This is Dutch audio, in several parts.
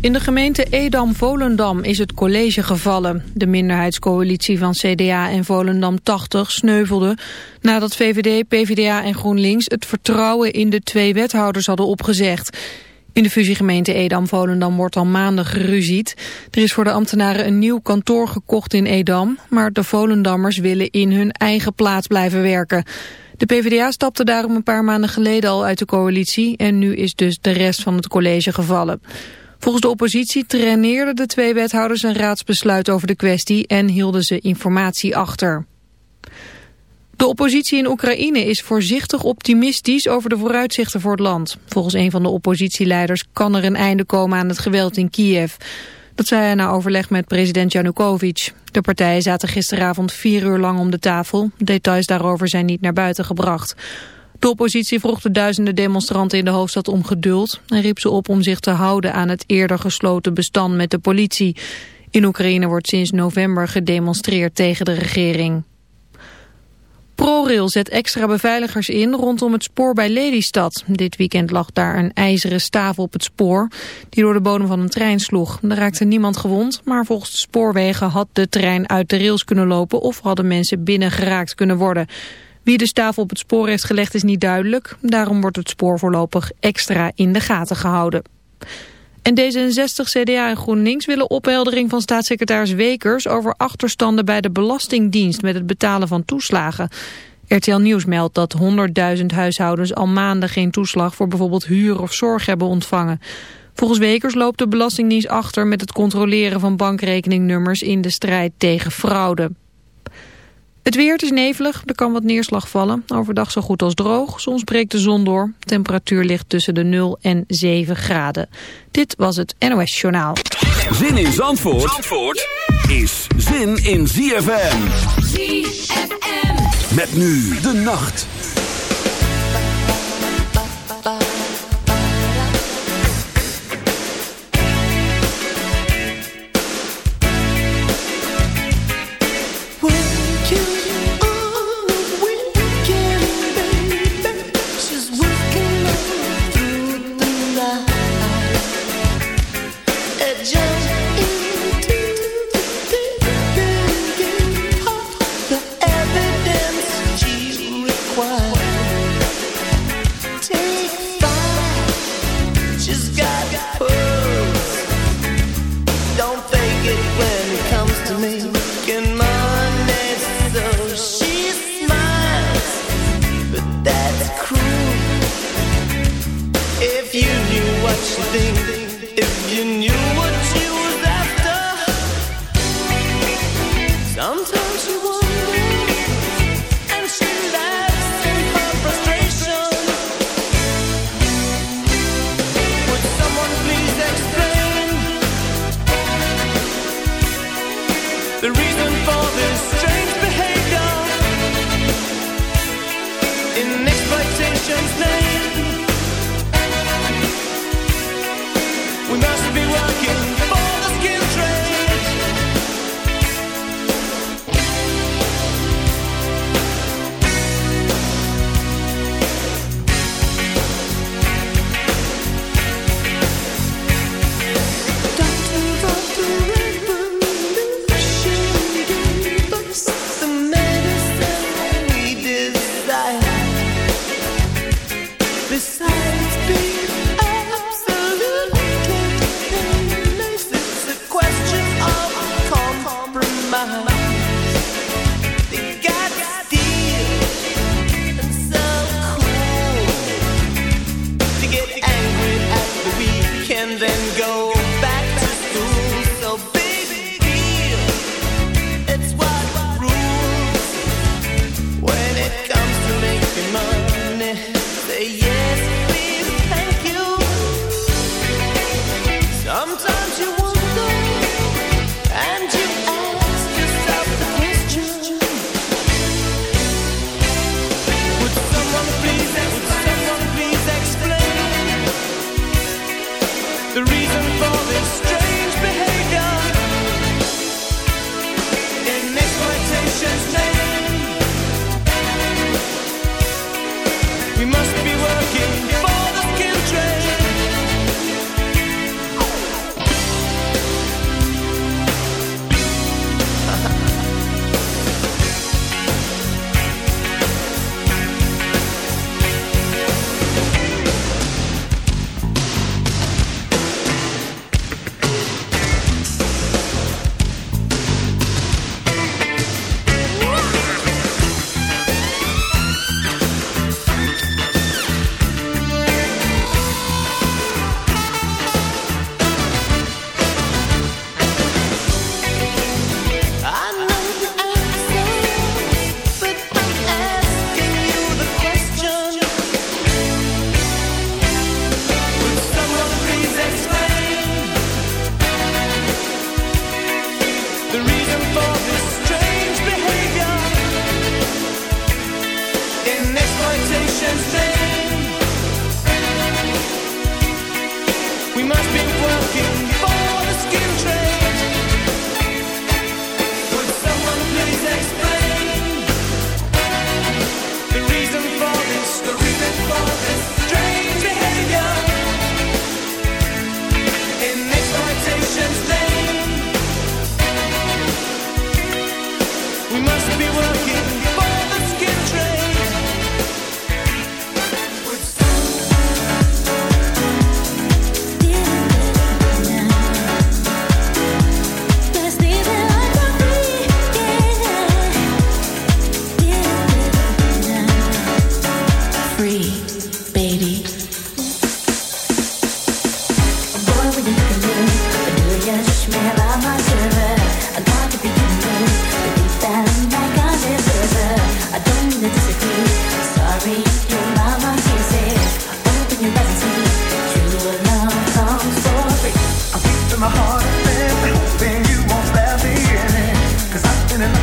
In de gemeente Edam-Volendam is het college gevallen. De minderheidscoalitie van CDA en Volendam 80 sneuvelde... nadat VVD, PvdA en GroenLinks het vertrouwen in de twee wethouders hadden opgezegd. In de fusiegemeente Edam-Volendam wordt al maanden geruzied. Er is voor de ambtenaren een nieuw kantoor gekocht in Edam... maar de Volendammers willen in hun eigen plaats blijven werken... De PvdA stapte daarom een paar maanden geleden al uit de coalitie en nu is dus de rest van het college gevallen. Volgens de oppositie traineerden de twee wethouders een raadsbesluit over de kwestie en hielden ze informatie achter. De oppositie in Oekraïne is voorzichtig optimistisch over de vooruitzichten voor het land. Volgens een van de oppositieleiders kan er een einde komen aan het geweld in Kiev. Dat zei hij na overleg met president Janukovic. De partijen zaten gisteravond vier uur lang om de tafel. Details daarover zijn niet naar buiten gebracht. De oppositie vroeg de duizenden demonstranten in de hoofdstad om geduld... en riep ze op om zich te houden aan het eerder gesloten bestand met de politie. In Oekraïne wordt sinds november gedemonstreerd tegen de regering. ProRail zet extra beveiligers in rondom het spoor bij Lelystad. Dit weekend lag daar een ijzeren staaf op het spoor die door de bodem van een trein sloeg. Er raakte niemand gewond, maar volgens spoorwegen had de trein uit de rails kunnen lopen of hadden mensen binnen geraakt kunnen worden. Wie de staaf op het spoor heeft gelegd is niet duidelijk. Daarom wordt het spoor voorlopig extra in de gaten gehouden. En D66, CDA en GroenLinks willen opheldering van staatssecretaris Wekers over achterstanden bij de Belastingdienst met het betalen van toeslagen. RTL Nieuws meldt dat 100.000 huishoudens al maanden geen toeslag voor bijvoorbeeld huur of zorg hebben ontvangen. Volgens Wekers loopt de Belastingdienst achter met het controleren van bankrekeningnummers in de strijd tegen fraude. Het weer het is nevelig, er kan wat neerslag vallen. Overdag zo goed als droog, soms breekt de zon door. Temperatuur ligt tussen de 0 en 7 graden. Dit was het NOS Journaal. Zin in Zandvoort, Zandvoort is zin in ZFM. ZFM. Met nu de nacht. if you knew what you were Sometimes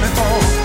before.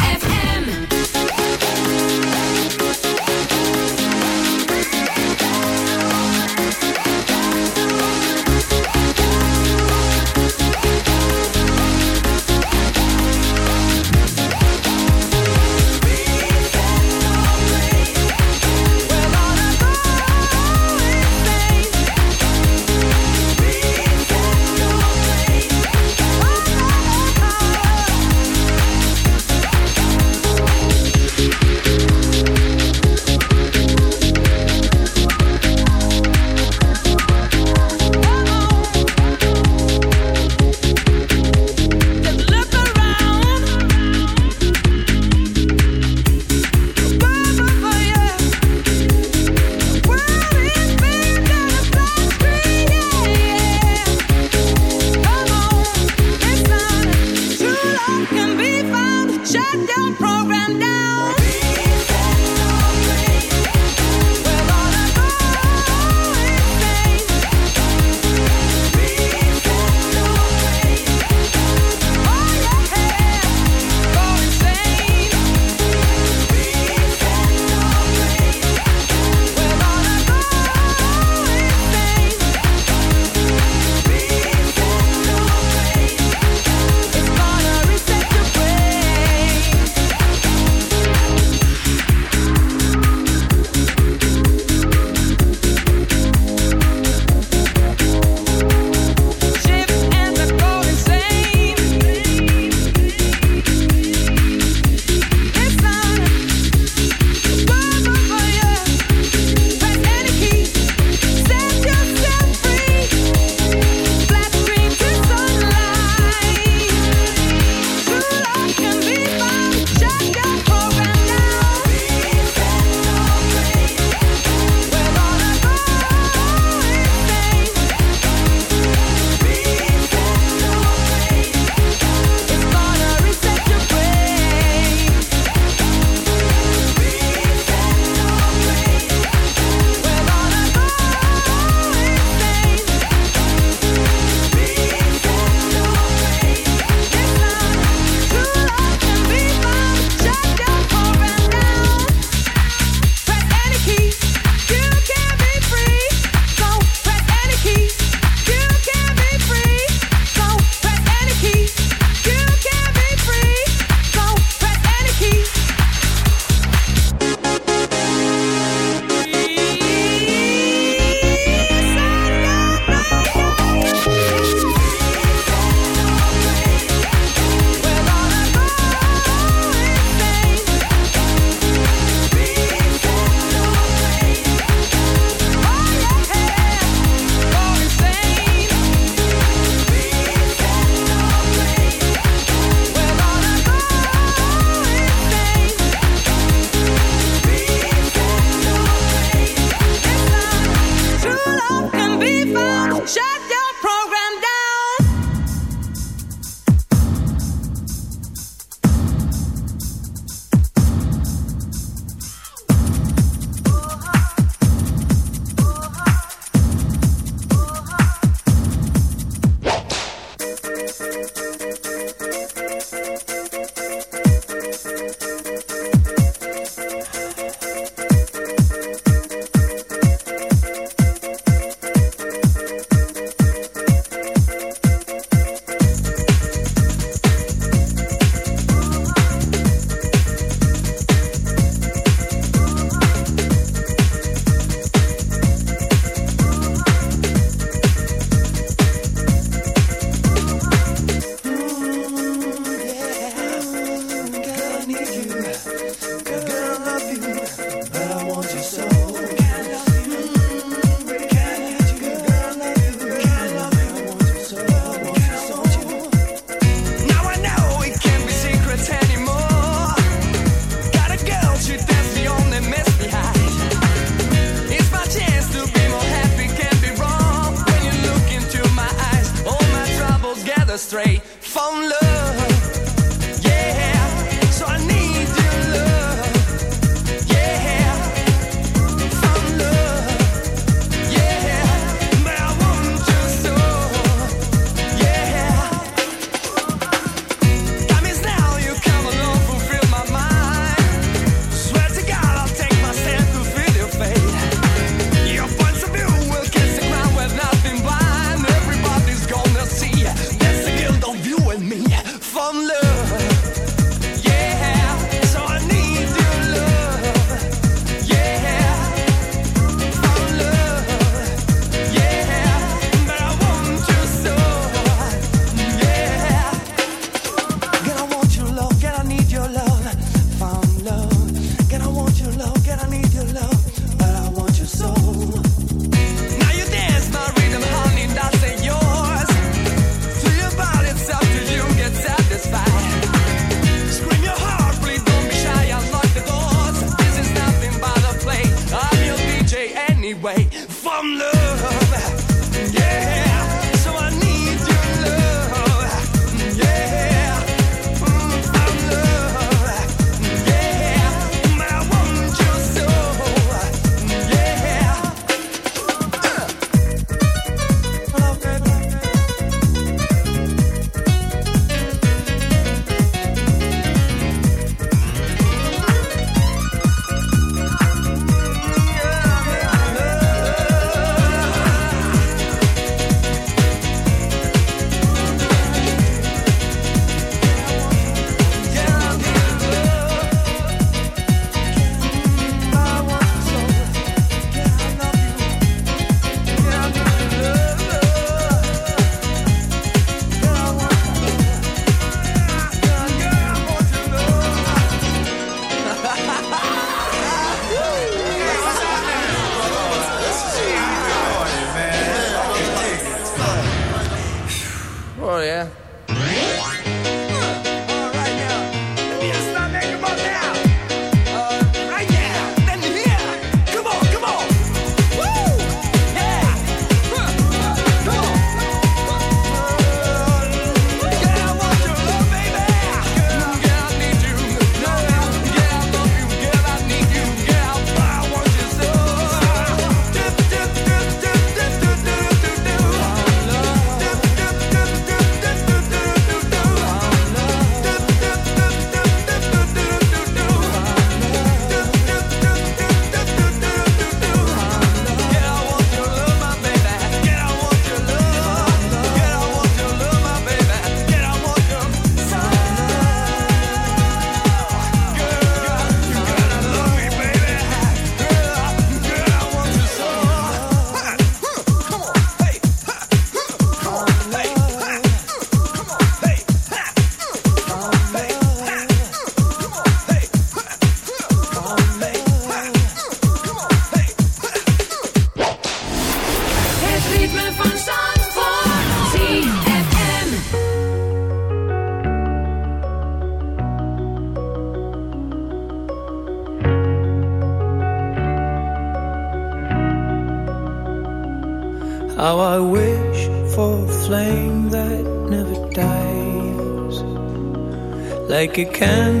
Like a candle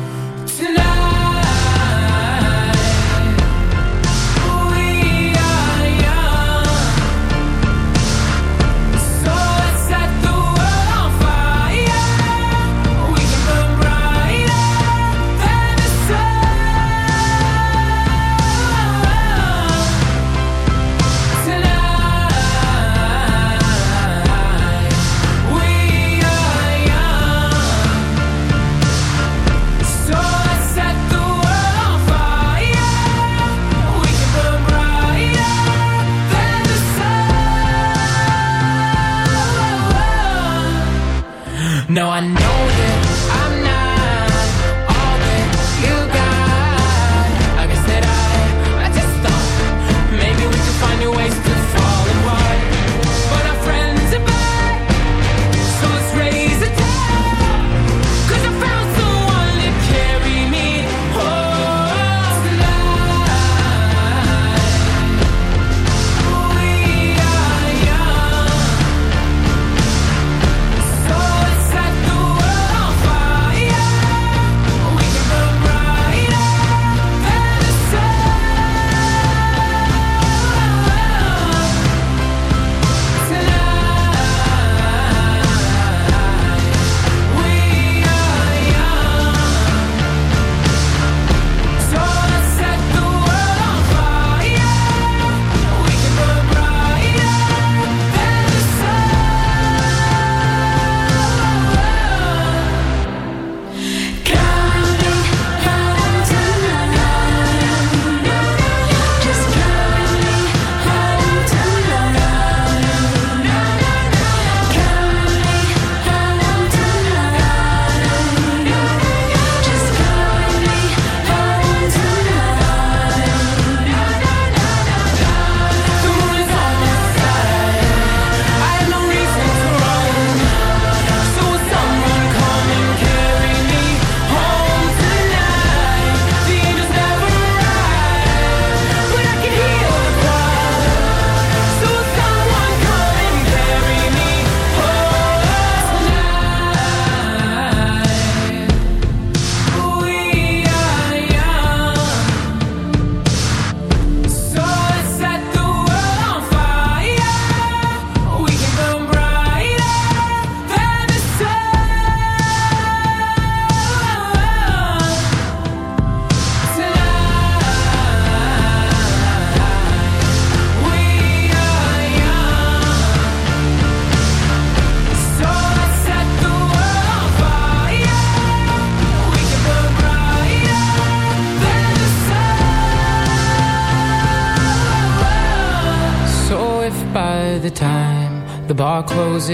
No, I know.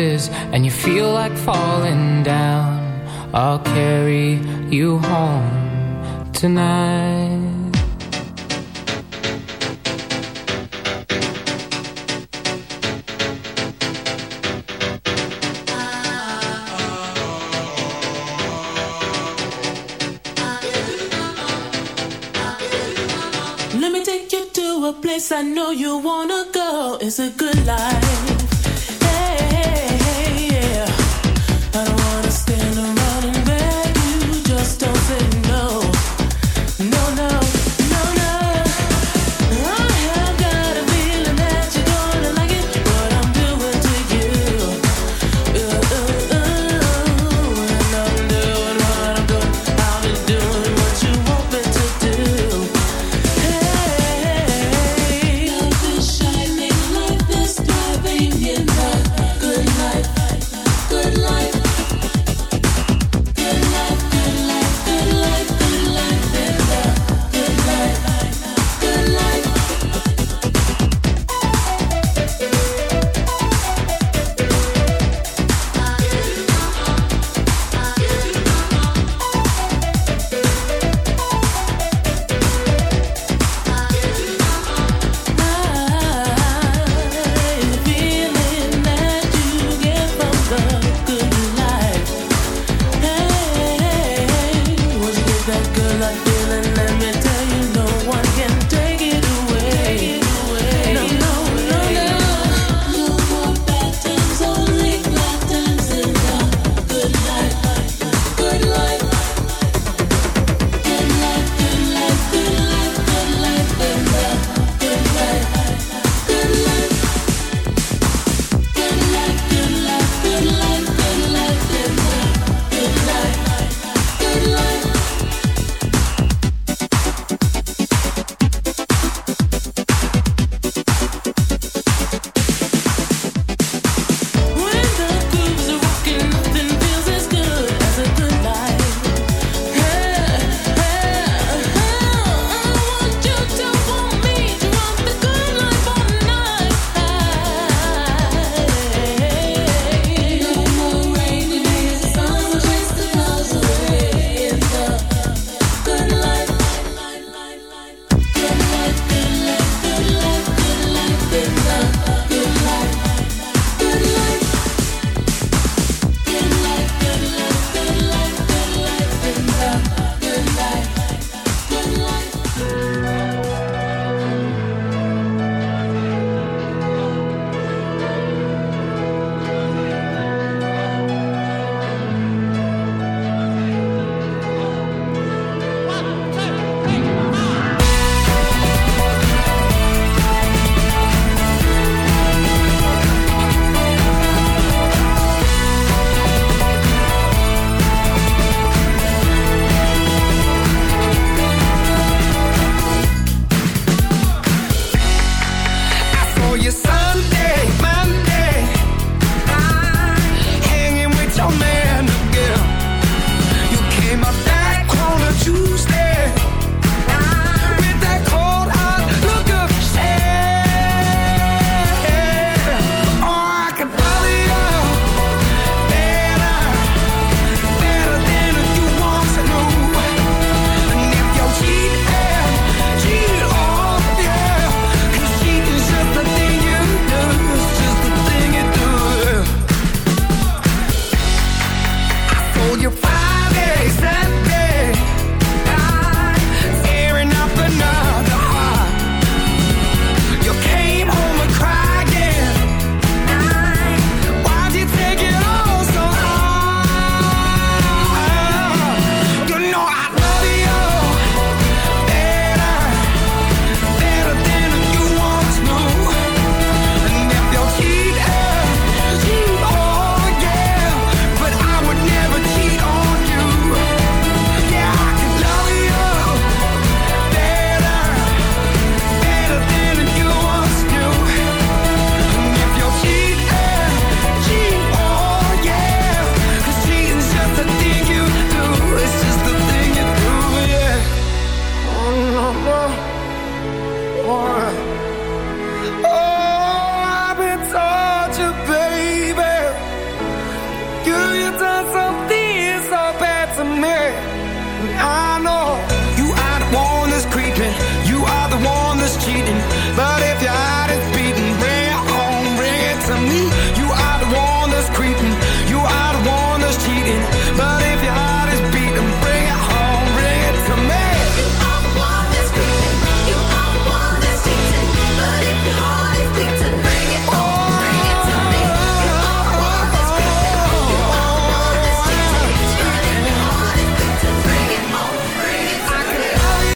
Closes and you feel like falling down, I'll carry you home tonight. Let me take you to a place I know you wanna go. It's a good life.